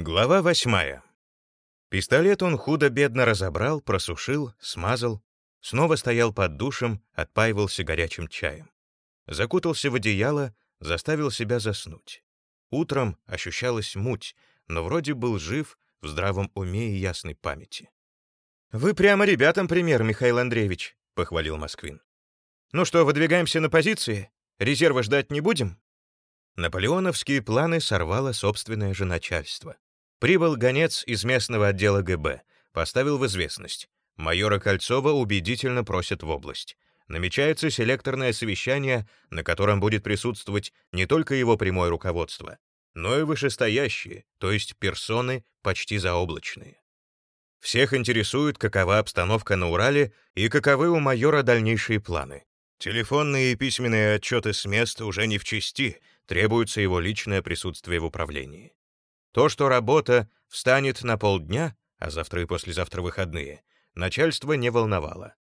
Глава восьмая. Пистолет он худо-бедно разобрал, просушил, смазал, снова стоял под душем, отпаивался горячим чаем. Закутался в одеяло, заставил себя заснуть. Утром ощущалась муть, но вроде был жив, в здравом уме и ясной памяти. «Вы прямо ребятам пример, Михаил Андреевич», — похвалил Москвин. «Ну что, выдвигаемся на позиции? Резерва ждать не будем?» Наполеоновские планы сорвало собственное же начальство. Прибыл гонец из местного отдела ГБ, поставил в известность. Майора Кольцова убедительно просят в область. Намечается селекторное совещание, на котором будет присутствовать не только его прямое руководство, но и вышестоящие, то есть персоны почти заоблачные. Всех интересует, какова обстановка на Урале и каковы у майора дальнейшие планы. Телефонные и письменные отчеты с места уже не в чести, требуется его личное присутствие в управлении. То, что работа встанет на полдня, а завтра и послезавтра выходные, начальство не волновало.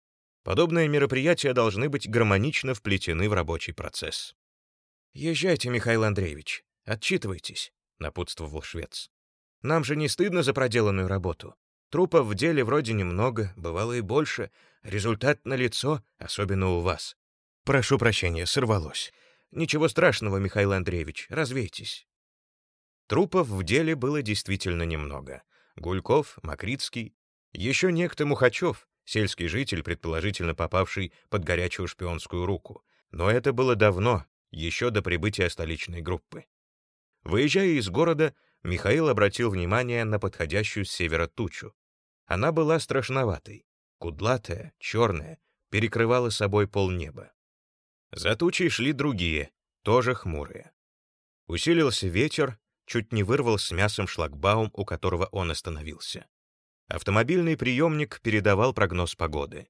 Подобные мероприятия должны быть гармонично вплетены в рабочий процесс. «Езжайте, Михаил Андреевич, отчитывайтесь», — напутствовал швец. «Нам же не стыдно за проделанную работу. Трупов в деле вроде немного, бывало и больше. Результат налицо, особенно у вас. Прошу прощения, сорвалось. Ничего страшного, Михаил Андреевич, развейтесь. Трупов в деле было действительно немного. Гульков, Макритский, еще некто Мухачев, сельский житель, предположительно попавший под горячую шпионскую руку. Но это было давно, еще до прибытия столичной группы. Выезжая из города, Михаил обратил внимание на подходящую с севера тучу. Она была страшноватой, кудлатая, черная, перекрывала собой полнеба. За тучей шли другие, тоже хмурые. Усилился ветер, чуть не вырвал с мясом шлагбаум, у которого он остановился. Автомобильный приемник передавал прогноз погоды.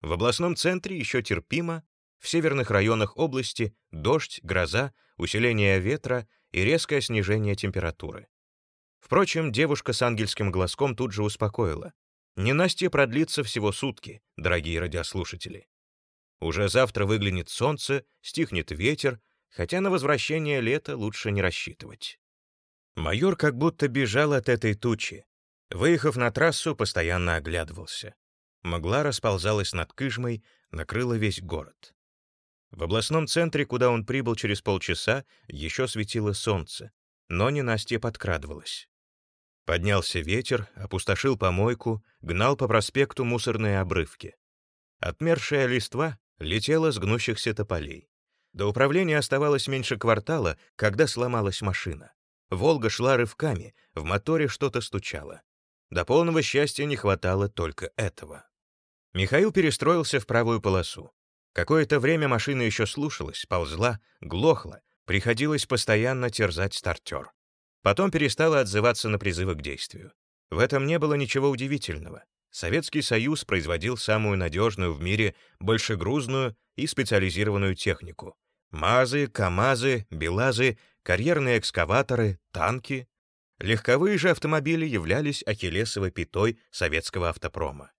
В областном центре еще терпимо, в северных районах области дождь, гроза, усиление ветра и резкое снижение температуры. Впрочем, девушка с ангельским глазком тут же успокоила. Ненастье продлится всего сутки, дорогие радиослушатели. Уже завтра выглянет солнце, стихнет ветер, хотя на возвращение лета лучше не рассчитывать. Майор как будто бежал от этой тучи. Выехав на трассу, постоянно оглядывался. Мгла расползалась над Кыжмой, накрыла весь город. В областном центре, куда он прибыл через полчаса, еще светило солнце, но ненастье подкрадывалось. Поднялся ветер, опустошил помойку, гнал по проспекту мусорные обрывки. Отмершая листва летела с гнущихся тополей. До управления оставалось меньше квартала, когда сломалась машина. Волга шла рывками, в моторе что-то стучало. До полного счастья не хватало только этого. Михаил перестроился в правую полосу. Какое-то время машина еще слушалась, ползла, глохла, приходилось постоянно терзать стартер. Потом перестала отзываться на призывы к действию. В этом не было ничего удивительного. Советский Союз производил самую надежную в мире большегрузную и специализированную технику. МАЗы, КАМАЗы, БелАЗы карьерные экскаваторы, танки. Легковые же автомобили являлись ахиллесовой пятой советского автопрома.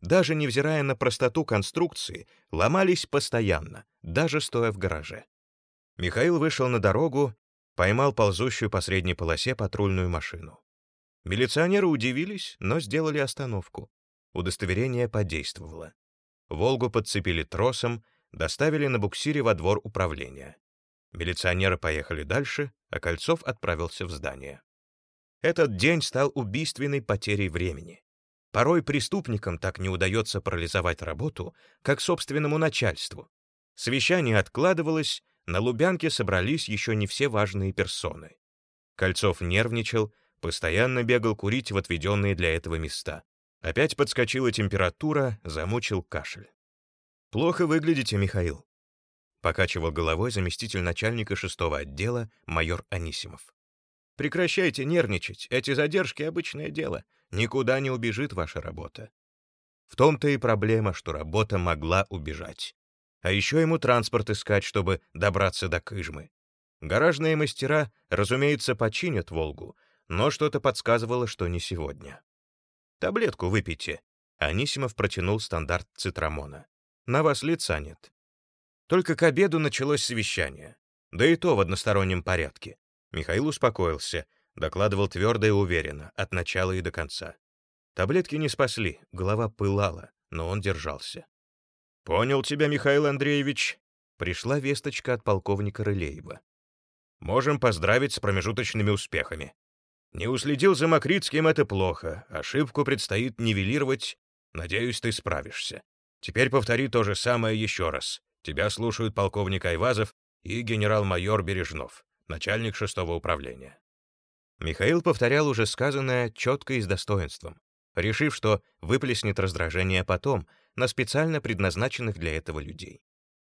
Даже невзирая на простоту конструкции, ломались постоянно, даже стоя в гараже. Михаил вышел на дорогу, поймал ползущую по средней полосе патрульную машину. Милиционеры удивились, но сделали остановку. Удостоверение подействовало. «Волгу» подцепили тросом, доставили на буксире во двор управления. Милиционеры поехали дальше, а Кольцов отправился в здание. Этот день стал убийственной потерей времени. Порой преступникам так не удается парализовать работу, как собственному начальству. Совещание откладывалось, на Лубянке собрались еще не все важные персоны. Кольцов нервничал, постоянно бегал курить в отведенные для этого места. Опять подскочила температура, замучил кашель. «Плохо выглядите, Михаил», покачивал головой заместитель начальника шестого отдела майор Анисимов. Прекращайте нервничать, эти задержки — обычное дело. Никуда не убежит ваша работа. В том-то и проблема, что работа могла убежать. А еще ему транспорт искать, чтобы добраться до Кыжмы. Гаражные мастера, разумеется, починят «Волгу», но что-то подсказывало, что не сегодня. «Таблетку выпейте». Анисимов протянул стандарт цитрамона. «На вас лица нет. Только к обеду началось совещание. Да и то в одностороннем порядке. Михаил успокоился. Докладывал твердо и уверенно, от начала и до конца. Таблетки не спасли, голова пылала, но он держался. «Понял тебя, Михаил Андреевич», — пришла весточка от полковника Рылеева. «Можем поздравить с промежуточными успехами. Не уследил за Макритским — это плохо, ошибку предстоит нивелировать, надеюсь, ты справишься. Теперь повтори то же самое еще раз. Тебя слушают полковник Айвазов и генерал-майор Бережнов, начальник шестого управления». Михаил повторял уже сказанное четко и с достоинством, решив, что выплеснет раздражение потом на специально предназначенных для этого людей.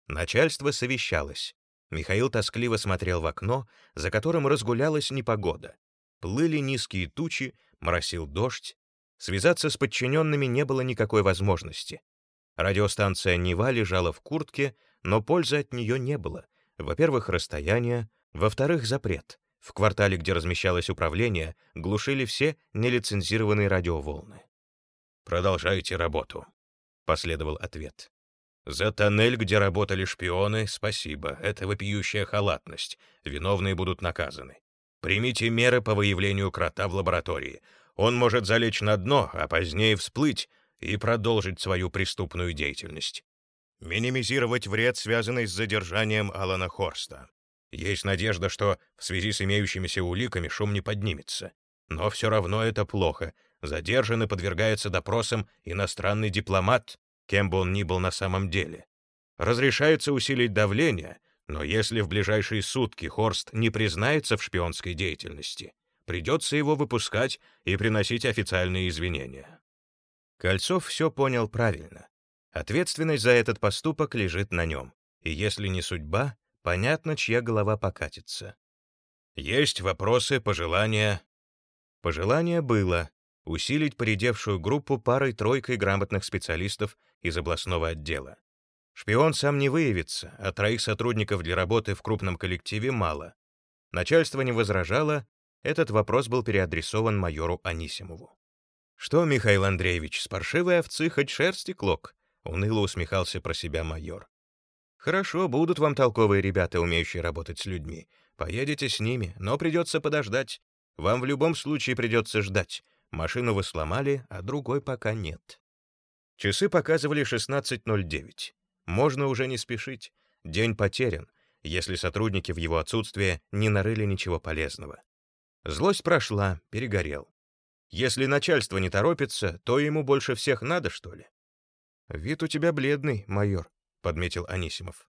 Начальство совещалось. Михаил тоскливо смотрел в окно, за которым разгулялась непогода. Плыли низкие тучи, моросил дождь. Связаться с подчиненными не было никакой возможности. Радиостанция «Нева» лежала в куртке, но пользы от нее не было. Во-первых, расстояние, во-вторых, запрет. В квартале, где размещалось управление, глушили все нелицензированные радиоволны. «Продолжайте работу», — последовал ответ. «За тоннель, где работали шпионы, спасибо, это вопиющая халатность, виновные будут наказаны. Примите меры по выявлению крота в лаборатории. Он может залечь на дно, а позднее всплыть и продолжить свою преступную деятельность. Минимизировать вред, связанный с задержанием Алана Хорста. Есть надежда, что в связи с имеющимися уликами шум не поднимется. Но все равно это плохо. Задержан и подвергается допросам иностранный дипломат, кем бы он ни был на самом деле. Разрешается усилить давление, но если в ближайшие сутки Хорст не признается в шпионской деятельности, придется его выпускать и приносить официальные извинения. Кольцов все понял правильно. Ответственность за этот поступок лежит на нем. И если не судьба, понятно, чья голова покатится. Есть вопросы, пожелания? Пожелание было усилить поредевшую группу парой-тройкой грамотных специалистов из областного отдела. Шпион сам не выявится, а троих сотрудников для работы в крупном коллективе мало. Начальство не возражало, этот вопрос был переадресован майору Анисимову. «Что, Михаил Андреевич, с паршивой овцы хоть шерсти клок?» — уныло усмехался про себя майор. «Хорошо, будут вам толковые ребята, умеющие работать с людьми. Поедете с ними, но придется подождать. Вам в любом случае придется ждать. Машину вы сломали, а другой пока нет». Часы показывали 16.09. Можно уже не спешить. День потерян, если сотрудники в его отсутствие не нарыли ничего полезного. Злость прошла, перегорел. Если начальство не торопится, то ему больше всех надо, что ли? «Вид у тебя бледный, майор», — подметил Анисимов.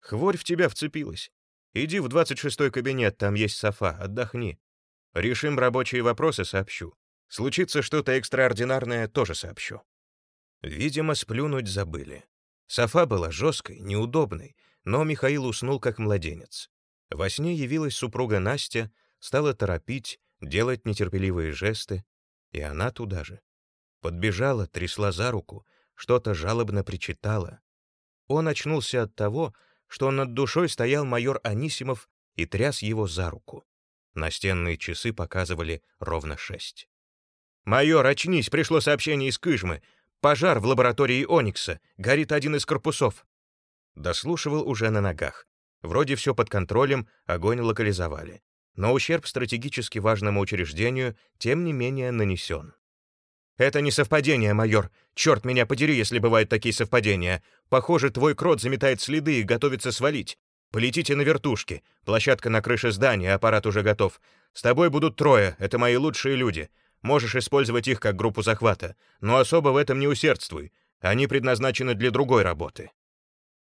«Хворь в тебя вцепилась. Иди в двадцать шестой кабинет, там есть софа, отдохни. Решим рабочие вопросы, сообщу. Случится что-то экстраординарное, тоже сообщу». Видимо, сплюнуть забыли. Софа была жесткой, неудобной, но Михаил уснул как младенец. Во сне явилась супруга Настя, стала торопить, делать нетерпеливые жесты, и она туда же. Подбежала, трясла за руку, что-то жалобно причитала. Он очнулся от того, что над душой стоял майор Анисимов и тряс его за руку. Настенные часы показывали ровно шесть. «Майор, очнись, пришло сообщение из Кыжмы. Пожар в лаборатории Оникса. Горит один из корпусов». Дослушивал уже на ногах. Вроде все под контролем, огонь локализовали но ущерб стратегически важному учреждению тем не менее нанесен. «Это не совпадение, майор. Черт меня подери, если бывают такие совпадения. Похоже, твой крот заметает следы и готовится свалить. Полетите на вертушке. Площадка на крыше здания, аппарат уже готов. С тобой будут трое, это мои лучшие люди. Можешь использовать их как группу захвата, но особо в этом не усердствуй. Они предназначены для другой работы».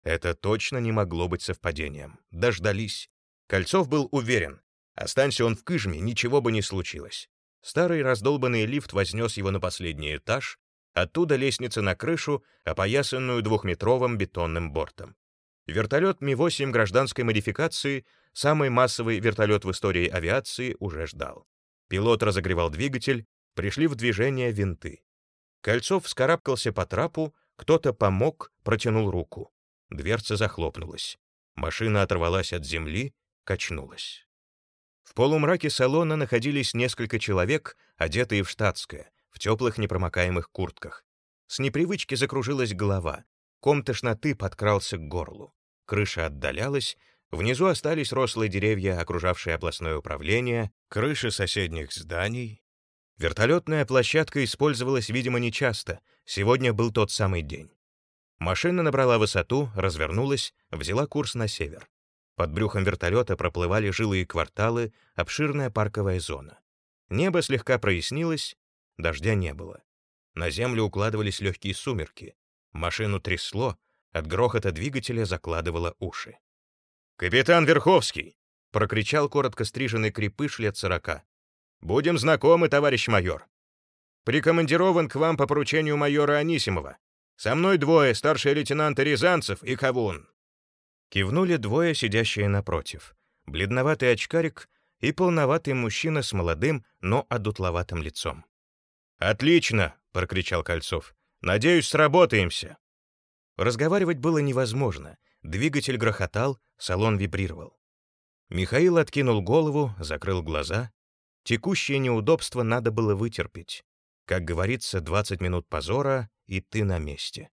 Это точно не могло быть совпадением. Дождались. Кольцов был уверен, Останься он в Кыжме, ничего бы не случилось. Старый раздолбанный лифт вознес его на последний этаж, оттуда лестница на крышу, опоясанную двухметровым бетонным бортом. Вертолет Ми-8 гражданской модификации, самый массовый вертолет в истории авиации, уже ждал. Пилот разогревал двигатель, пришли в движение винты. Кольцов вскарабкался по трапу, кто-то помог, протянул руку. Дверца захлопнулась. Машина оторвалась от земли, качнулась. В полумраке салона находились несколько человек, одетые в штатское, в теплых непромокаемых куртках. С непривычки закружилась голова, ком тошноты подкрался к горлу. Крыша отдалялась, Внизу остались рослые деревья, окружавшие областное управление, крыши соседних зданий. Вертолетная площадка использовалась, видимо, нечасто. Сегодня был тот самый день. Машина набрала высоту, развернулась, взяла курс на север. Под брюхом вертолета проплывали жилые кварталы, обширная парковая зона. Небо слегка прояснилось, дождя не было. На землю укладывались легкие сумерки. Машину трясло, от грохота двигателя закладывало уши. «Капитан Верховский!» — прокричал коротко стриженный крепыш лет сорока. «Будем знакомы, товарищ майор. Прикомандирован к вам по поручению майора Анисимова. Со мной двое, старший лейтенант Рязанцев и Кавун». Кивнули двое, сидящие напротив. Бледноватый очкарик и полноватый мужчина с молодым, но одутловатым лицом. «Отлично!» — прокричал Кольцов. «Надеюсь, сработаемся!» Разговаривать было невозможно. Двигатель грохотал, салон вибрировал. Михаил откинул голову, закрыл глаза. Текущее неудобство надо было вытерпеть. Как говорится, 20 минут позора, и ты на месте.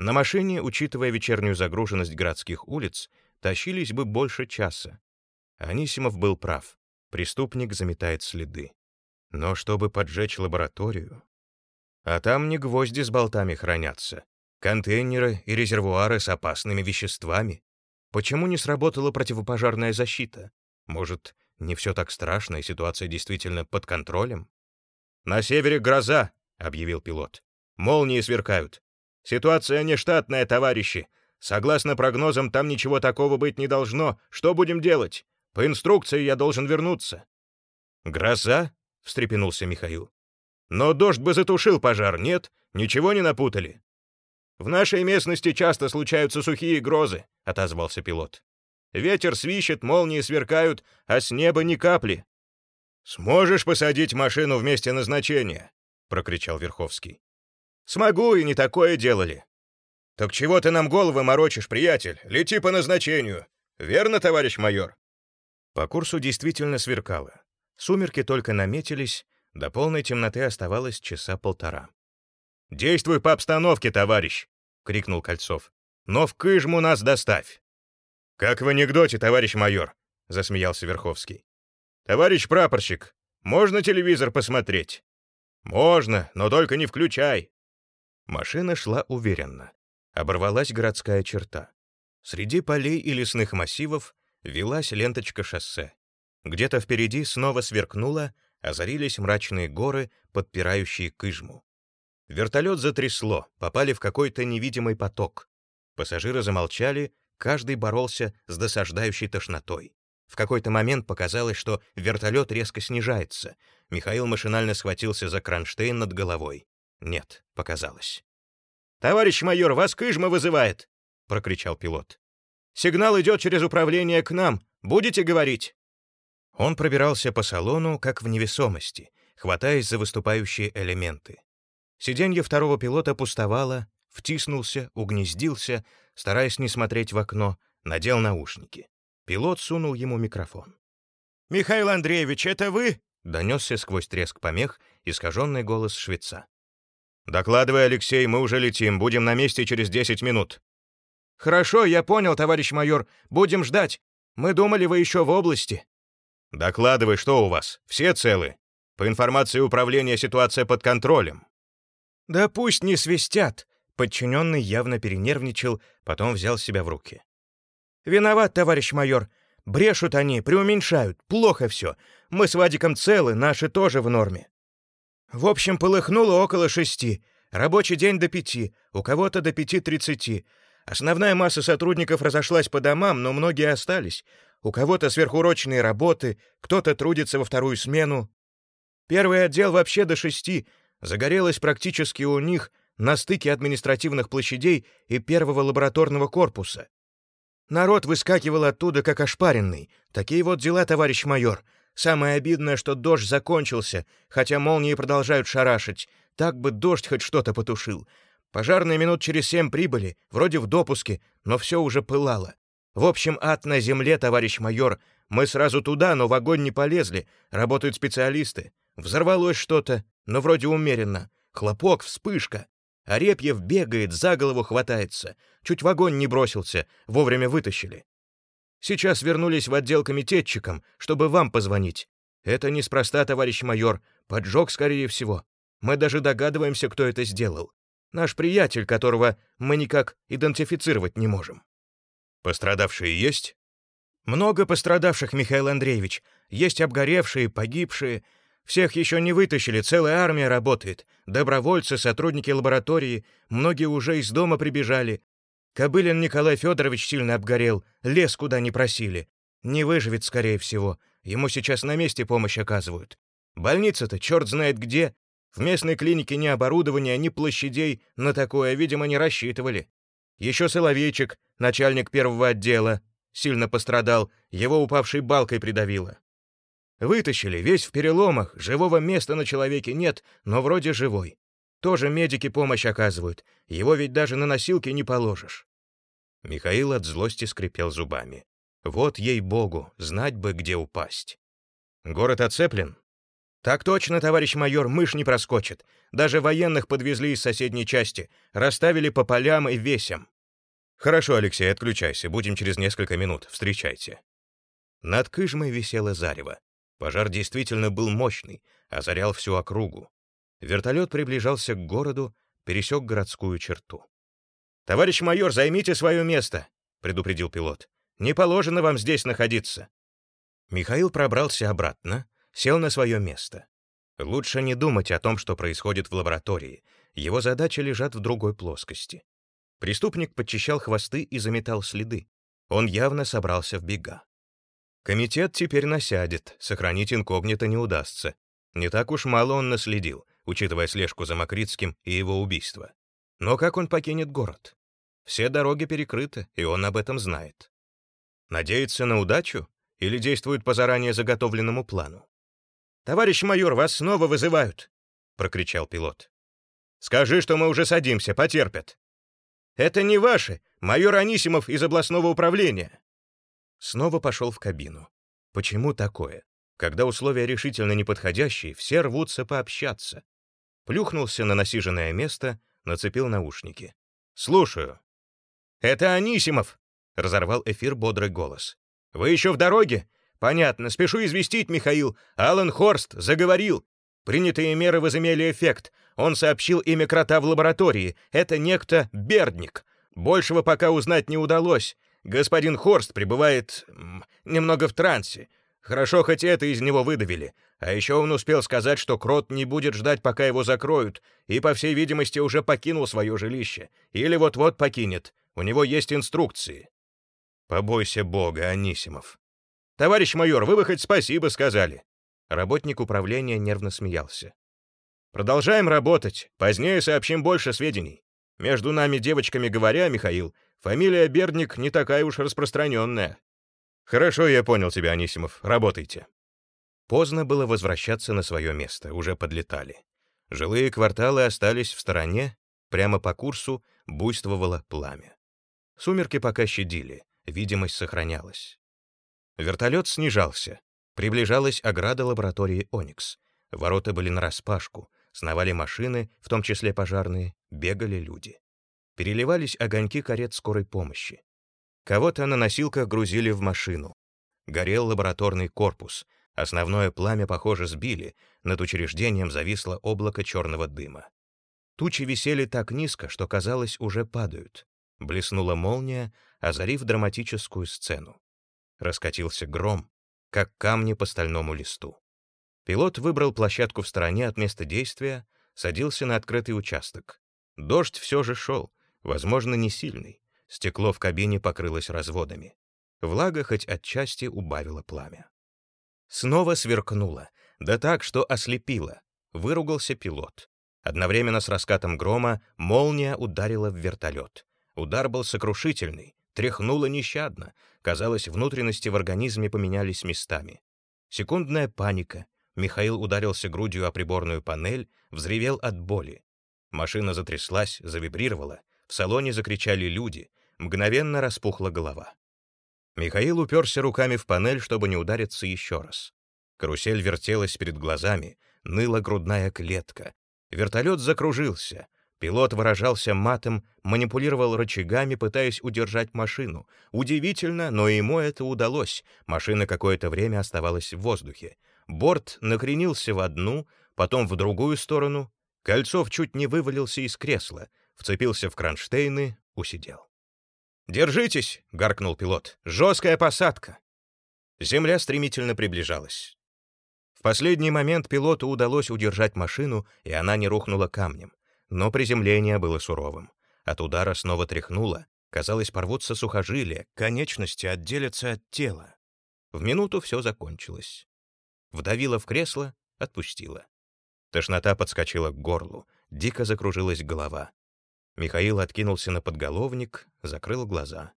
На машине, учитывая вечернюю загруженность городских улиц, тащились бы больше часа. Анисимов был прав. Преступник заметает следы. Но чтобы поджечь лабораторию... А там не гвозди с болтами хранятся. Контейнеры и резервуары с опасными веществами. Почему не сработала противопожарная защита? Может, не все так страшно, и ситуация действительно под контролем? «На севере гроза», — объявил пилот. «Молнии сверкают. Ситуация нештатная, товарищи. Согласно прогнозам, там ничего такого быть не должно. Что будем делать? По инструкции я должен вернуться». «Гроза?» — встрепенулся Михаил. «Но дождь бы затушил пожар, нет? Ничего не напутали?» «В нашей местности часто случаются сухие грозы», — отозвался пилот. «Ветер свищет, молнии сверкают, а с неба ни капли». «Сможешь посадить машину в месте назначения?» — прокричал Верховский. Смогу, и не такое делали. Так чего ты нам головы морочишь, приятель? Лети по назначению. Верно, товарищ майор? По курсу действительно сверкало. Сумерки только наметились, до полной темноты оставалось часа полтора. «Действуй по обстановке, товарищ!» — крикнул Кольцов. «Но в Кыжму нас доставь!» «Как в анекдоте, товарищ майор!» — засмеялся Верховский. «Товарищ прапорщик, можно телевизор посмотреть?» «Можно, но только не включай. Машина шла уверенно. Оборвалась городская черта. Среди полей и лесных массивов велась ленточка шоссе. Где-то впереди снова сверкнуло, озарились мрачные горы, подпирающие Кыжму. Вертолет затрясло, попали в какой-то невидимый поток. Пассажиры замолчали, каждый боролся с досаждающей тошнотой. В какой-то момент показалось, что вертолет резко снижается. Михаил машинально схватился за кронштейн над головой. Нет, показалось. «Товарищ майор, вас Кыжма вызывает!» — прокричал пилот. «Сигнал идет через управление к нам. Будете говорить?» Он пробирался по салону, как в невесомости, хватаясь за выступающие элементы. Сиденье второго пилота пустовало, втиснулся, угнездился, стараясь не смотреть в окно, надел наушники. Пилот сунул ему микрофон. «Михаил Андреевич, это вы?» — донесся сквозь треск помех искаженный голос швеца. «Докладывай, Алексей, мы уже летим, будем на месте через 10 минут». «Хорошо, я понял, товарищ майор. Будем ждать. Мы думали, вы еще в области». «Докладывай, что у вас? Все целы? По информации управления ситуация под контролем». «Да пусть не свистят», — подчиненный явно перенервничал, потом взял себя в руки. «Виноват, товарищ майор. Брешут они, преуменьшают. Плохо все. Мы с Вадиком целы, наши тоже в норме. В общем, полыхнуло около шести. Рабочий день до пяти, у кого-то до пяти тридцати. Основная масса сотрудников разошлась по домам, но многие остались. У кого-то сверхурочные работы, кто-то трудится во вторую смену. Первый отдел вообще до шести. Загорелось практически у них на стыке административных площадей и первого лабораторного корпуса. Народ выскакивал оттуда, как ошпаренный. Такие вот дела, товарищ майор. Самое обидное, что дождь закончился, хотя молнии продолжают шарашить. Так бы дождь хоть что-то потушил. Пожарные минут через семь прибыли, вроде в допуске, но все уже пылало. В общем, ад на земле, товарищ майор. Мы сразу туда, но в огонь не полезли. Работают специалисты. Взорвалось что-то, но вроде умеренно. Хлопок, вспышка. Арепьев бегает, за голову хватается. Чуть в огонь не бросился, вовремя вытащили. Сейчас вернулись в отдел комитетчиком, чтобы вам позвонить. Это неспроста, товарищ майор. Поджог, скорее всего. Мы даже догадываемся, кто это сделал. Наш приятель, которого мы никак идентифицировать не можем. Пострадавшие есть? Много пострадавших, Михаил Андреевич. Есть обгоревшие, погибшие. Всех еще не вытащили, целая армия работает. Добровольцы, сотрудники лаборатории, многие уже из дома прибежали. Кобылин Николай Федорович сильно обгорел, лес куда не просили. Не выживет, скорее всего. Ему сейчас на месте помощь оказывают. Больница-то черт знает где. В местной клинике ни оборудования, ни площадей на такое, видимо, не рассчитывали. Еще Соловейчик, начальник первого отдела, сильно пострадал, его упавшей балкой придавило. Вытащили, весь в переломах, живого места на человеке нет, но вроде живой. Тоже медики помощь оказывают, его ведь даже на носилки не положишь. Михаил от злости скрипел зубами. Вот ей-богу, знать бы, где упасть. Город оцеплен? Так точно, товарищ майор, мышь не проскочит. Даже военных подвезли из соседней части, расставили по полям и весям. Хорошо, Алексей, отключайся, будем через несколько минут, встречайте. Над Кыжмой висело зарево. Пожар действительно был мощный, озарял всю округу. Вертолет приближался к городу, пересек городскую черту. «Товарищ майор, займите свое место!» — предупредил пилот. «Не положено вам здесь находиться». Михаил пробрался обратно, сел на свое место. Лучше не думать о том, что происходит в лаборатории. Его задачи лежат в другой плоскости. Преступник подчищал хвосты и заметал следы. Он явно собрался в бега. Комитет теперь насядет, сохранить инкогнито не удастся. Не так уж мало он наследил, учитывая слежку за Макритским и его убийство. Но как он покинет город? Все дороги перекрыты, и он об этом знает. Надеется на удачу или действует по заранее заготовленному плану? «Товарищ майор, вас снова вызывают!» — прокричал пилот. «Скажи, что мы уже садимся, потерпят!» «Это не ваши! Майор Анисимов из областного управления!» Снова пошел в кабину. Почему такое? Когда условия решительно неподходящие, все рвутся пообщаться. Плюхнулся на насиженное место, нацепил наушники. «Слушаю». «Это Анисимов!» — разорвал эфир бодрый голос. «Вы еще в дороге? Понятно. Спешу известить, Михаил. Алан Хорст заговорил. Принятые меры возымели эффект. Он сообщил имя крота в лаборатории. Это некто Бердник. Большего пока узнать не удалось. Господин Хорст пребывает немного в трансе. Хорошо, хоть это из него выдавили. А еще он успел сказать, что Крот не будет ждать, пока его закроют, и, по всей видимости, уже покинул свое жилище. Или вот-вот покинет. У него есть инструкции. Побойся Бога, Анисимов. Товарищ майор, вы бы хоть спасибо сказали. Работник управления нервно смеялся. Продолжаем работать. Позднее сообщим больше сведений. Между нами девочками говоря, Михаил, фамилия Бердник не такая уж распространенная. Хорошо, я понял тебя, Анисимов. Работайте. Поздно было возвращаться на свое место, уже подлетали. Жилые кварталы остались в стороне, прямо по курсу буйствовало пламя. Сумерки пока щадили, видимость сохранялась. Вертолет снижался. Приближалась ограда лаборатории «Оникс». Ворота были нараспашку, сновали машины, в том числе пожарные, бегали люди. Переливались огоньки карет скорой помощи. Кого-то на носилках грузили в машину. Горел лабораторный корпус. Основное пламя, похоже, сбили. Над учреждением зависло облако черного дыма. Тучи висели так низко, что, казалось, уже падают. Блеснула молния, озарив драматическую сцену. Раскатился гром, как камни по стальному листу. Пилот выбрал площадку в стороне от места действия, садился на открытый участок. Дождь все же шел, возможно, не сильный. Стекло в кабине покрылось разводами. Влага хоть отчасти убавила пламя. Снова сверкнуло, да так, что ослепило. Выругался пилот. Одновременно с раскатом грома молния ударила в вертолет. Удар был сокрушительный, тряхнуло нещадно. Казалось, внутренности в организме поменялись местами. Секундная паника, Михаил ударился грудью о приборную панель, взревел от боли. Машина затряслась, завибрировала, в салоне закричали люди, мгновенно распухла голова. Михаил уперся руками в панель, чтобы не удариться еще раз. Карусель вертелась перед глазами, ныла грудная клетка. Вертолет закружился. Пилот выражался матом, манипулировал рычагами, пытаясь удержать машину. Удивительно, но ему это удалось. Машина какое-то время оставалась в воздухе. Борт накренился в одну, потом в другую сторону. Кольцов чуть не вывалился из кресла, вцепился в кронштейны, усидел. «Держитесь!» — гаркнул пилот. «Жесткая посадка!» Земля стремительно приближалась. В последний момент пилоту удалось удержать машину, и она не рухнула камнем. Но приземление было суровым. От удара снова тряхнуло. Казалось, порвутся сухожилия, конечности отделятся от тела. В минуту все закончилось. Вдавила в кресло, отпустила. Тошнота подскочила к горлу, дико закружилась голова. Михаил откинулся на подголовник, закрыл глаза.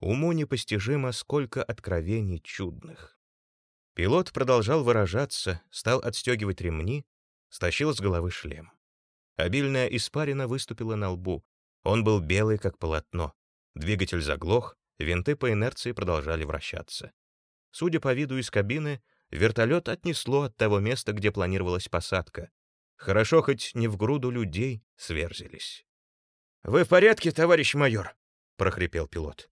Уму непостижимо, сколько откровений чудных. Пилот продолжал выражаться, стал отстегивать ремни, стащил с головы шлем. Обильная испарина выступила на лбу. Он был белый, как полотно. Двигатель заглох, винты по инерции продолжали вращаться. Судя по виду из кабины, вертолет отнесло от того места, где планировалась посадка. Хорошо, хоть не в груду людей сверзились. «Вы в порядке, товарищ майор?» — прохрипел пилот.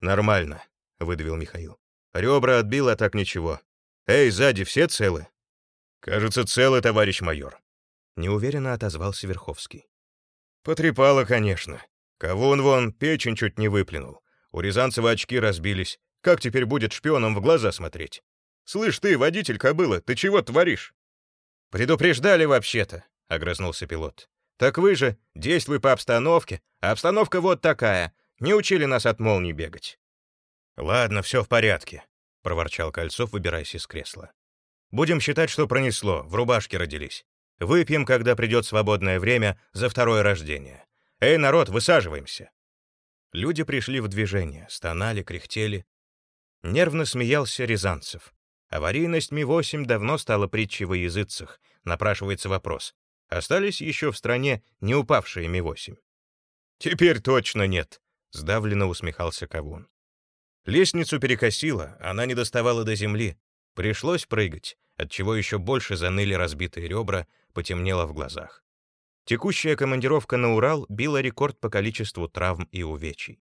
«Нормально», — выдавил Михаил. «Ребра отбил, а так ничего. Эй, сзади все целы?» «Кажется, целы, товарищ майор», неуверенно отозвался Верховский. Потрепало, конечно. Он вон печень чуть не выплюнул. У Рязанцева очки разбились. Как теперь будет шпионом в глаза смотреть? Слышь ты, водитель кобыла, ты чего творишь? Предупреждали вообще-то, огрызнулся пилот. Так вы же, действуй по обстановке, а обстановка вот такая. Не учили нас от молний бегать. Ладно, все в порядке, проворчал Кольцов, выбираясь из кресла. Будем считать, что пронесло, в рубашке родились. Выпьем, когда придет свободное время, за второе рождение. Эй, народ, высаживаемся!» Люди пришли в движение, стонали, кряхтели. Нервно смеялся Рязанцев. Аварийность Ми-8 давно стала притчей во языцах. Напрашивается вопрос. Остались еще в стране не упавшие Ми-8? «Теперь точно нет», — сдавленно усмехался Кавун. Лестницу перекосило, она не доставала до земли. Пришлось прыгать, отчего еще больше заныли разбитые ребра, потемнело в глазах. Текущая командировка на Урал била рекорд по количеству травм и увечий.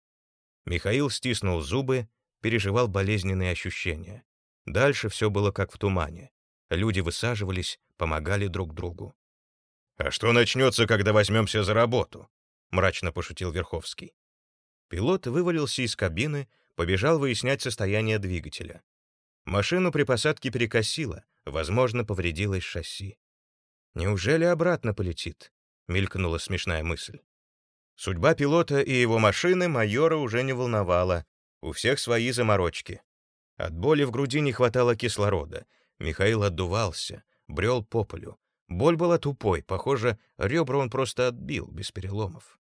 Михаил стиснул зубы, переживал болезненные ощущения. Дальше все было как в тумане. Люди высаживались, помогали друг другу. «А что начнется, когда возьмемся за работу?» — мрачно пошутил Верховский. Пилот вывалился из кабины, побежал выяснять состояние двигателя. Машину при посадке перекосило, возможно, повредилось шасси. Неужели обратно полетит? Мелькнула смешная мысль. Судьба пилота и его машины майора уже не волновала. У всех свои заморочки. От боли в груди не хватало кислорода. Михаил отдувался, брел по полю. Боль была тупой, похоже, ребра он просто отбил, без переломов.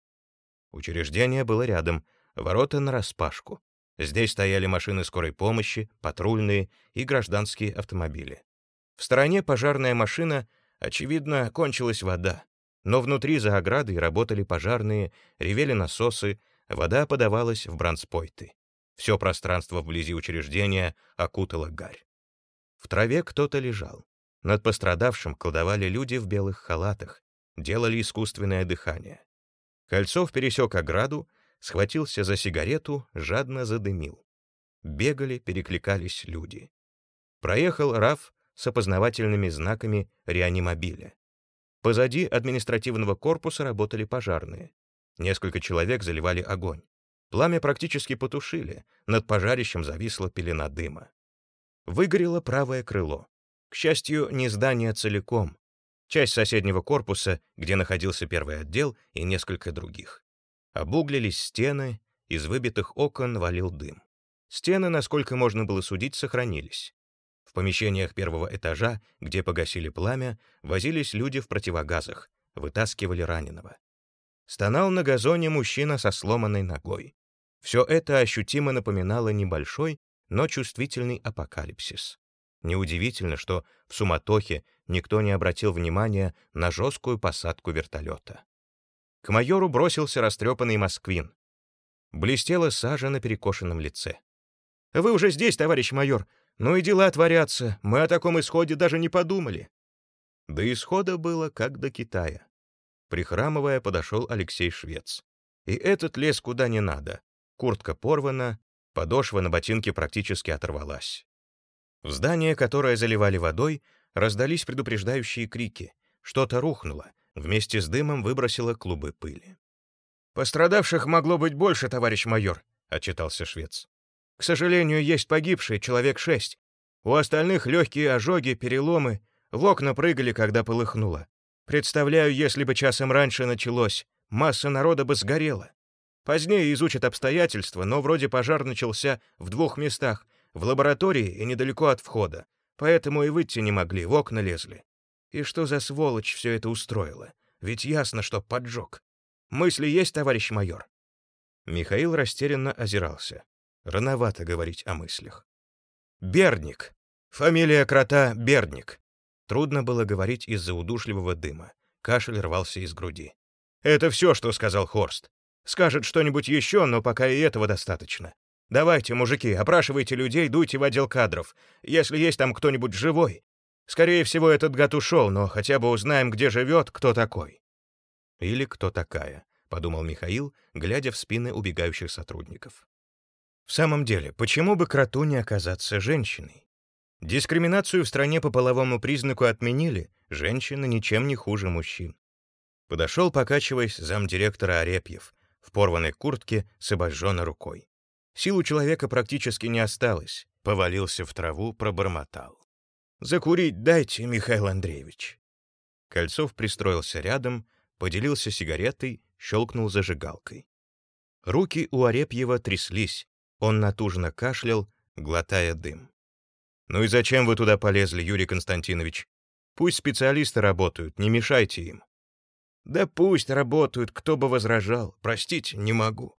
Учреждение было рядом, ворота нараспашку. Здесь стояли машины скорой помощи, патрульные и гражданские автомобили. В стороне пожарная машина — Очевидно, кончилась вода. Но внутри за оградой работали пожарные, ревели насосы, вода подавалась в бранспойты. Все пространство вблизи учреждения окутало гарь. В траве кто-то лежал. Над пострадавшим колдовали люди в белых халатах, делали искусственное дыхание. Кольцов пересек ограду, схватился за сигарету, жадно задымил. Бегали, перекликались люди. Проехал Раф с опознавательными знаками реанимобиля. Позади административного корпуса работали пожарные. Несколько человек заливали огонь. Пламя практически потушили, над пожарищем зависла пелена дыма. Выгорело правое крыло. К счастью, не здание целиком. Часть соседнего корпуса, где находился первый отдел, и несколько других. Обуглились стены, из выбитых окон валил дым. Стены, насколько можно было судить, сохранились. В помещениях первого этажа, где погасили пламя, возились люди в противогазах, вытаскивали раненого. Стонал на газоне мужчина со сломанной ногой. Все это ощутимо напоминало небольшой, но чувствительный апокалипсис. Неудивительно, что в суматохе никто не обратил внимания на жесткую посадку вертолета. К майору бросился растрепанный москвин. Блестела сажа на перекошенном лице. «Вы уже здесь, товарищ майор! Ну и дела творятся, мы о таком исходе даже не подумали. До исхода было как до Китая. Прихрамывая, подошел Алексей Швец. И этот лез куда не надо. Куртка порвана, подошва на ботинке практически оторвалась. В здание, которое заливали водой, раздались предупреждающие крики. Что-то рухнуло, вместе с дымом выбросило клубы пыли. «Пострадавших могло быть больше, товарищ майор», — отчитался швец. «К сожалению, есть погибшие, человек шесть. У остальных легкие ожоги, переломы, в окна прыгали, когда полыхнуло. Представляю, если бы часом раньше началось, масса народа бы сгорела. Позднее изучат обстоятельства, но вроде пожар начался в двух местах, в лаборатории и недалеко от входа. Поэтому и выйти не могли, в окна лезли. И что за сволочь все это устроила? Ведь ясно, что поджог. Мысли есть, товарищ майор?» Михаил растерянно озирался. Рановато говорить о мыслях. «Бердник. Фамилия крота Бердник. Трудно было говорить из-за удушливого дыма. Кашель рвался из груди. «Это все, что сказал Хорст. Скажет что-нибудь еще, но пока и этого достаточно. Давайте, мужики, опрашивайте людей, дуйте в отдел кадров, если есть там кто-нибудь живой. Скорее всего, этот гад ушел, но хотя бы узнаем, где живет, кто такой». «Или кто такая», — подумал Михаил, глядя в спины убегающих сотрудников. «В самом деле, почему бы кроту не оказаться женщиной? Дискриминацию в стране по половому признаку отменили, женщины ничем не хуже мужчин. Подошел, покачиваясь, замдиректора Арепьев, в порванной куртке с обожженной рукой. Сил у человека практически не осталось, повалился в траву, пробормотал. «Закурить дайте, Михаил Андреевич». Кольцов пристроился рядом, поделился сигаретой, щелкнул зажигалкой. Руки у Арепьева тряслись, он натужно кашлял, глотая дым. «Ну и зачем вы туда полезли, Юрий Константинович? Пусть специалисты работают, не мешайте им». «Да пусть работают, кто бы возражал. Простите, не могу».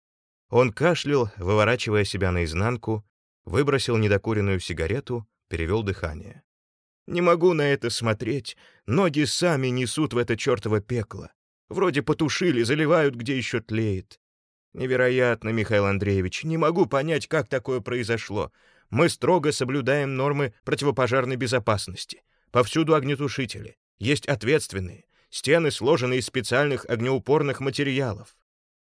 Он кашлял, выворачивая себя наизнанку, выбросил недокуренную сигарету, перевел дыхание. «Не могу на это смотреть. Ноги сами несут в это чертово пекло. Вроде потушили, заливают, где еще тлеет. Невероятно, Михаил Андреевич. Не могу понять, как такое произошло. Мы строго соблюдаем нормы противопожарной безопасности. Повсюду огнетушители. Есть ответственные. Стены сложены из специальных огнеупорных материалов.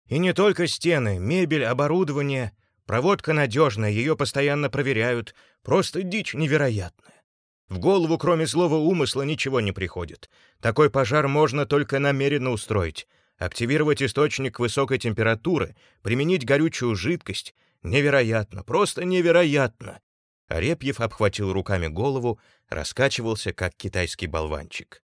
И не только стены, мебель, оборудование. Проводка надежная, ее постоянно проверяют. Просто дичь невероятная. В голову, кроме злого умысла, ничего не приходит. Такой пожар можно только намеренно устроить. Активировать источник высокой температуры, применить горючую жидкость, Невероятно, просто невероятно. Арепьев обхватил руками голову, раскачивался, как китайский болванчик.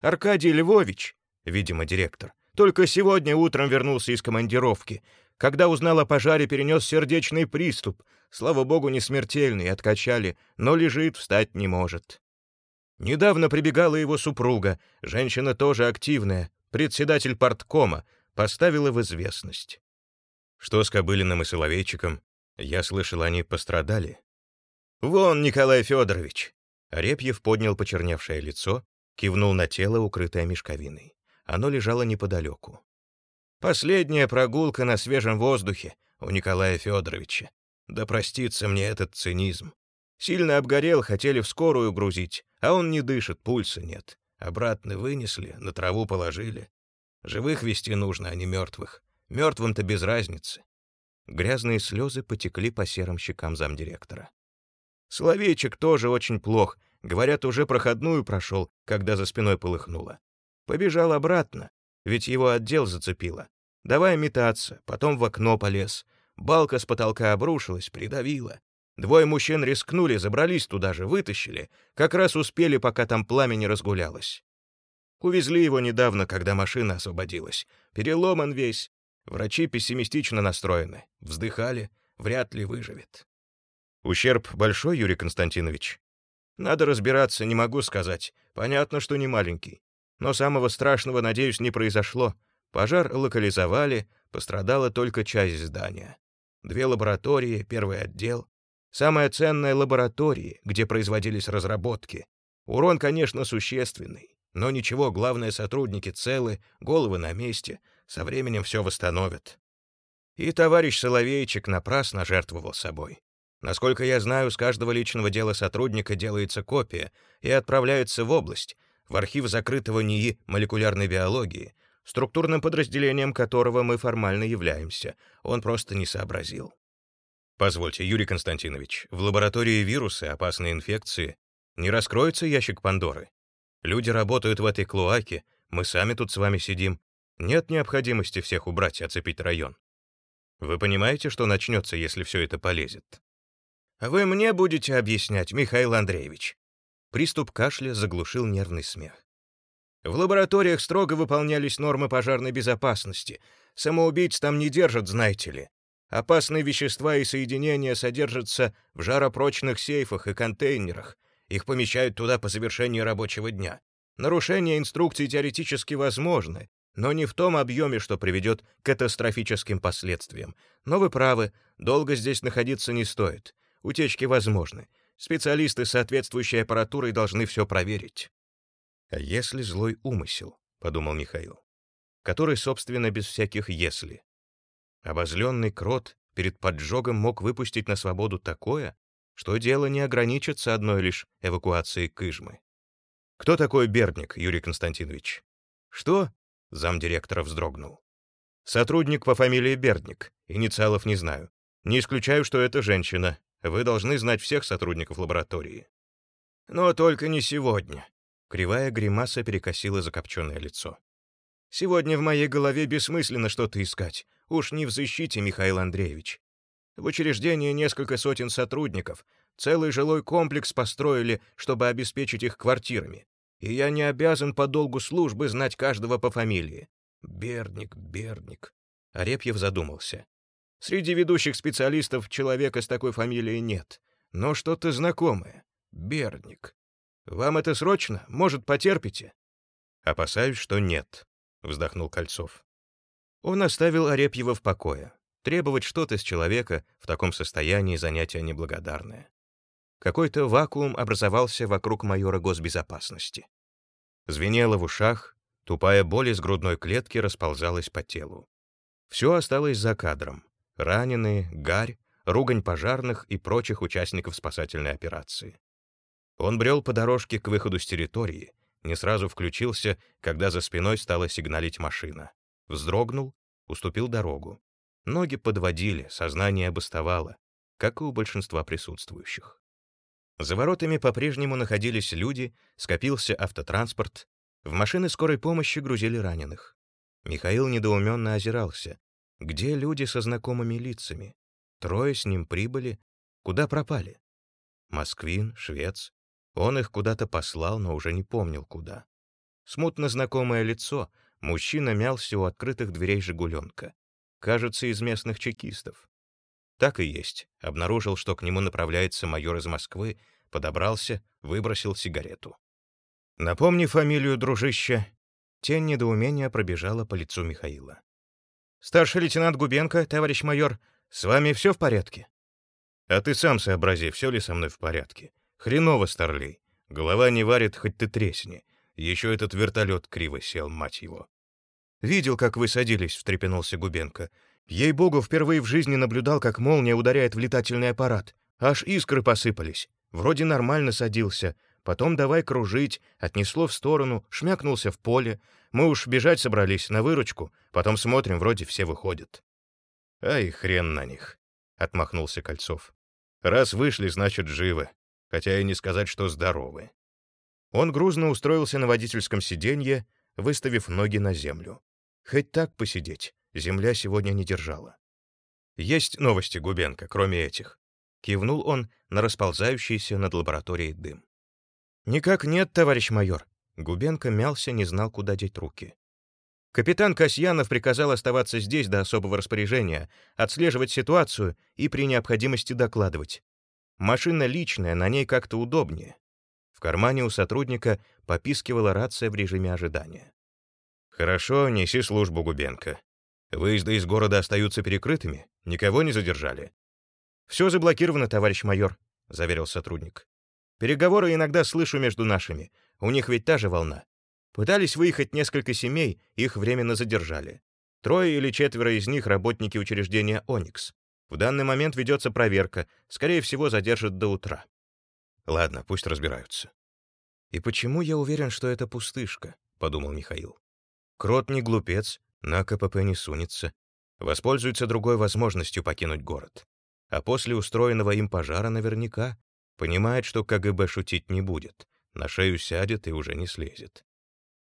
Аркадий Львович, видимо, директор, только сегодня утром вернулся из командировки. Когда узнал о пожаре, перенес сердечный приступ. Слава богу, не смертельный, откачали, но лежит, встать не может. Недавно прибегала его супруга, женщина тоже активная, председатель парткома, поставила в известность. Что с Кобылиным и Соловейчиком? Я слышал, они пострадали. «Вон, Николай Федорович!» Репьев поднял почерневшее лицо, кивнул на тело, укрытое мешковиной. Оно лежало неподалеку. «Последняя прогулка на свежем воздухе у Николая Федоровича. Да простится мне этот цинизм. Сильно обгорел, хотели в скорую грузить, а он не дышит, пульса нет. Обратно вынесли, на траву положили. Живых вести нужно, а не мертвых. Мертвым-то без разницы. Грязные слезы потекли по серым щекам замдиректора. Соловейчик тоже очень плох. Говорят, уже проходную прошел, когда за спиной полыхнуло. Побежал обратно, ведь его отдел зацепило. Давай метаться, потом в окно полез. Балка с потолка обрушилась, придавила. Двое мужчин рискнули, забрались туда же, вытащили. Как раз успели, пока там пламя не разгулялось. Увезли его недавно, когда машина освободилась. Переломан весь, Врачи пессимистично настроены, вздыхали, вряд ли выживет. Ущерб большой, Юрий Константинович? Надо разбираться, не могу сказать. Понятно, что не маленький. Но самого страшного, надеюсь, не произошло. Пожар локализовали, пострадала только часть здания. Две лаборатории, первый отдел. Самая ценная лаборатория, где производились разработки. Урон, конечно, существенный. Но ничего, главное, сотрудники целы, головы на месте — со временем все восстановят. И товарищ Соловейчик напрасно жертвовал собой. Насколько я знаю, с каждого личного дела сотрудника делается копия и отправляется в область, в архив закрытого НИИ молекулярной биологии, структурным подразделением которого мы формально являемся. Он просто не сообразил. Позвольте, Юрий Константинович, в лаборатории вирусы, опасные инфекции. Не раскроется ящик Пандоры? Люди работают в этой клоаке, мы сами тут с вами сидим. Нет необходимости всех убрать и оцепить район. Вы понимаете, что начнется, если все это полезет? Вы мне будете объяснять, Михаил Андреевич. Приступ кашля заглушил нервный смех. В лабораториях строго выполнялись нормы пожарной безопасности. Самоубийц там не держат, знаете ли. Опасные вещества и соединения содержатся в жаропрочных сейфах и контейнерах. Их помещают туда по завершении рабочего дня. Нарушение инструкций теоретически возможны, но не в том объеме, что приведет к катастрофическим последствиям. Но вы правы, долго здесь находиться не стоит. Утечки возможны. Специалисты с соответствующей аппаратурой должны все проверить. «А если злой умысел?» — подумал Михаил. «Который, собственно, без всяких «если». Обозленный крот перед поджогом мог выпустить на свободу такое, что дело не ограничится одной лишь эвакуацией Кыжмы. «Кто такой Бердник, Юрий Константинович?» «Что?» — замдиректора вздрогнул. «Сотрудник по фамилии Бердник. Инициалов не знаю. Не исключаю, что это женщина. Вы должны знать всех сотрудников лаборатории». «Но только не сегодня». Кривая гримаса перекосила закопченное лицо. «Сегодня в моей голове бессмысленно что-то искать. Уж не в защите, Михаил Андреевич. В учреждении несколько сотен сотрудников, целый жилой комплекс построили, чтобы обеспечить их квартирами. И я не обязан по долгу службы знать каждого по фамилии. Берник, Берник. Арепьев задумался. Среди ведущих специалистов человека с такой фамилией нет, но что-то знакомое. Берник. Вам это срочно? Может, потерпите? Опасаюсь, что нет, вздохнул Кольцов. Он оставил Арепьева в покое. Требовать что-то с человека в таком состоянии занятие неблагодарное. Какой-то вакуум образовался вокруг майора госбезопасности. Звенело в ушах, тупая боль из грудной клетки расползалась по телу. Все осталось за кадром. Раненые, гарь, ругань пожарных и прочих участников спасательной операции. Он брел по дорожке к выходу с территории, не сразу включился, когда за спиной стала сигналить машина вздрогнул, уступил дорогу. Ноги подводили, сознание обостовало, как и у большинства присутствующих. За воротами по-прежнему находились люди, скопился автотранспорт, в машины скорой помощи грузили раненых. Михаил недоуменно озирался. Где люди со знакомыми лицами? Трое с ним прибыли. Куда пропали? Москвин, швец. Он их куда-то послал, но уже не помнил куда. Смутно знакомое лицо, Мужчина мялся у открытых дверей «Жигуленка». Кажется, из местных чекистов. Так и есть. Обнаружил, что к нему направляется майор из Москвы, подобрался, выбросил сигарету. «Напомни фамилию, дружище». Тень недоумения пробежала по лицу Михаила. «Старший лейтенант Губенко, товарищ майор, с вами все в порядке?» «А ты сам сообрази, все ли со мной в порядке. Хреново, старлей. Голова не варит, хоть ты тресни. Еще этот вертолет криво сел, мать его. «Видел, как вы садились», — встрепенулся Губенко. «Ей-богу, впервые в жизни наблюдал, как молния ударяет в летательный аппарат. Аж искры посыпались. Вроде нормально садился. Потом давай кружить, отнесло в сторону, шмякнулся в поле. Мы уж бежать собрались на выручку. Потом смотрим, вроде все выходят». «Ай, хрен на них», — отмахнулся Кольцов. «Раз вышли, значит, живы. Хотя и не сказать, что здоровы. Он грузно устроился на водительском сиденье, выставив ноги на землю. Хоть так посидеть, земля сегодня не держала. «Есть новости, Губенко, кроме этих?» Кивнул он на расползающийся над лабораторией дым. «Никак нет, товарищ майор». Губенко мялся, не знал, куда деть руки. Капитан Касьянов приказал оставаться здесь до особого распоряжения, отслеживать ситуацию и при необходимости докладывать. Машина личная, на ней как-то удобнее. В кармане у сотрудника попискивала рация в режиме ожидания. «Хорошо, неси службу, Губенко. Выезды из города остаются перекрытыми? Никого не задержали?» «Все заблокировано, товарищ майор», — заверил сотрудник. «Переговоры иногда слышу между нашими. У них ведь та же волна. Пытались выехать несколько семей, их временно задержали. Трое или четверо из них — работники учреждения «Оникс». В данный момент ведется проверка, скорее всего, задержат до утра. Ладно, пусть разбираются. И почему я уверен, что это пустышка, подумал Михаил. Крот не глупец, на КПП не сунется. Воспользуется другой возможностью покинуть город. А после устроенного им пожара наверняка понимает, что КГБ шутить не будет, на шею сядет и уже не слезет.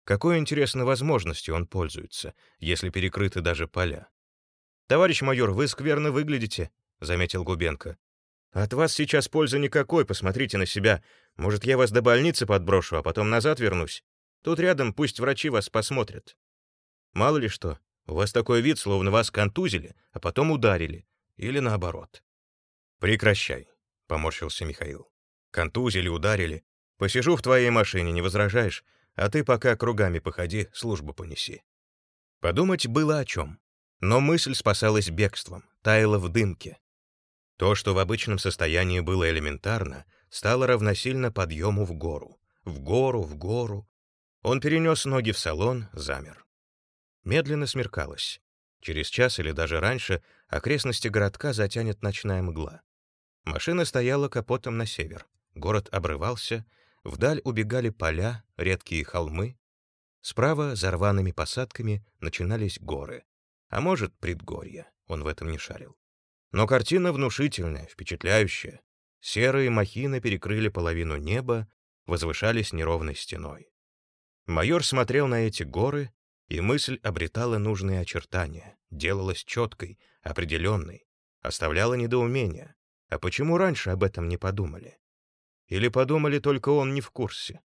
Какой, интересной возможностью он пользуется, если перекрыты даже поля? «Товарищ майор, вы скверно выглядите», — заметил Губенко. «От вас сейчас пользы никакой, посмотрите на себя. Может, я вас до больницы подброшу, а потом назад вернусь? Тут рядом пусть врачи вас посмотрят. Мало ли что, у вас такой вид, словно вас контузили, а потом ударили. Или наоборот». «Прекращай», — поморщился Михаил. «Контузили, ударили. Посижу в твоей машине, не возражаешь? А ты пока кругами походи, службу понеси». Подумать было о чем. Но мысль спасалась бегством, таяла в дымке. То, что в обычном состоянии было элементарно, стало равносильно подъему в гору. В гору, в гору. Он перенес ноги в салон, замер. Медленно смеркалось. Через час или даже раньше окрестности городка затянет ночная мгла. Машина стояла капотом на север. Город обрывался, вдаль убегали поля, редкие холмы. Справа, за рваными посадками, начинались горы. А может, предгорья, он в этом не шарил. Но картина внушительная, впечатляющая. Серые махины перекрыли половину неба, возвышались неровной стеной. Майор смотрел на эти горы, и мысль обретала нужные очертания, делалась четкой, определенной, оставляла недоумение. А почему раньше об этом не подумали? Или подумали только он не в курсе?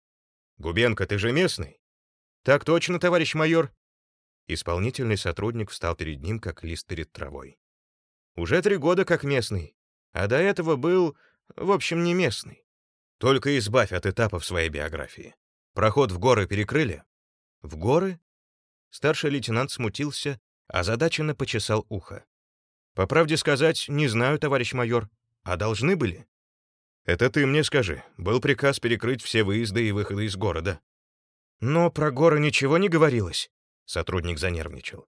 «Губенко, ты же местный?» «Так точно, товарищ майор», Исполнительный сотрудник встал перед ним, как лист перед травой. «Уже три года как местный, а до этого был, в общем, не местный. Только избавь от этапов своей биографии. Проход в горы перекрыли?» «В горы?» Старший лейтенант смутился, озадаченно почесал ухо. «По правде сказать, не знаю, товарищ майор. А должны были?» «Это ты мне скажи. Был приказ перекрыть все выезды и выходы из города». «Но про горы ничего не говорилось», Сотрудник занервничал.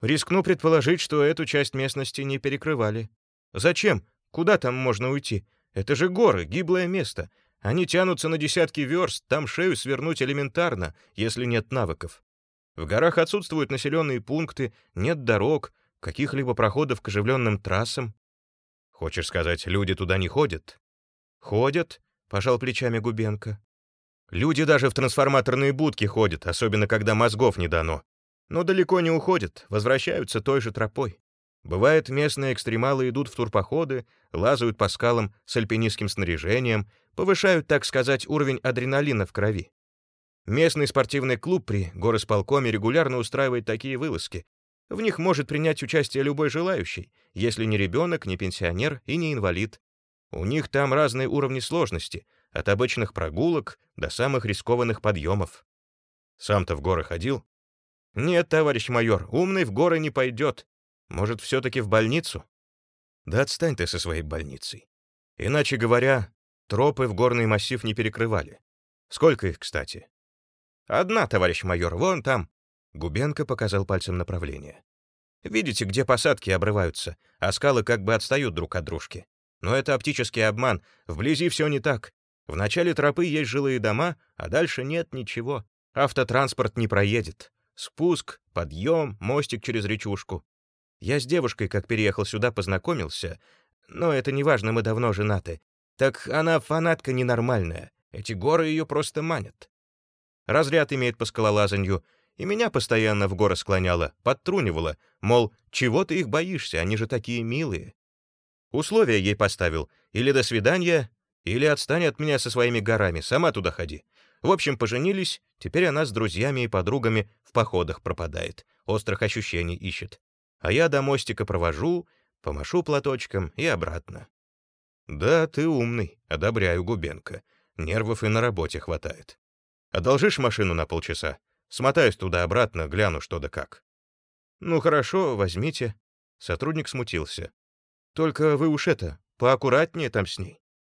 Рискну предположить, что эту часть местности не перекрывали. Зачем? Куда там можно уйти? Это же горы, гиблое место. Они тянутся на десятки верст, там шею свернуть элементарно, если нет навыков. В горах отсутствуют населенные пункты, нет дорог, каких-либо проходов к оживленным трассам. Хочешь сказать, люди туда не ходят? Ходят, пожал плечами Губенко. Люди даже в трансформаторные будки ходят, особенно когда мозгов не дано. Но далеко не уходят, возвращаются той же тропой. Бывает, местные экстремалы идут в турпоходы, лазают по скалам с альпинистским снаряжением, повышают, так сказать, уровень адреналина в крови. Местный спортивный клуб при горосполкоме регулярно устраивает такие вылазки. В них может принять участие любой желающий, если не ребенок, не пенсионер и не инвалид. У них там разные уровни сложности, от обычных прогулок до самых рискованных подъемов. Сам-то в горы ходил? Нет, товарищ майор, умный в горы не пойдет. Может, все-таки в больницу? Да отстань ты со своей больницей. Иначе говоря, тропы в горный массив не перекрывали. Сколько их, кстати? Одна, товарищ майор, вон там. Губенко показал пальцем направление. Видите, где посадки обрываются, а скалы как бы отстают друг от дружки. Но это оптический обман, вблизи все не так. В начале тропы есть жилые дома, а дальше нет ничего. Автотранспорт не проедет. Спуск, подъем, мостик через речушку. Я с девушкой, как переехал сюда, познакомился, но это не важно, мы давно женаты. Так она фанатка ненормальная, эти горы ее просто манят. Разряд имеет по скалолазанью, и меня постоянно в горы склоняло, подтрунивало, мол, чего ты их боишься, они же такие милые. Условия ей поставил, или до свидания, или отстань от меня со своими горами, сама туда ходи. В общем, поженились, теперь она с друзьями и подругами в походах пропадает, острых ощущений ищет. А я до мостика провожу, помашу платочком и обратно. Да, ты умный, одобряю Губенко. Нервов и на работе хватает. Одолжишь машину на полчаса? Смотаюсь туда-обратно, гляну что да как. Ну хорошо, возьмите. Сотрудник смутился. Только вы уж это, поаккуратнее там с ней.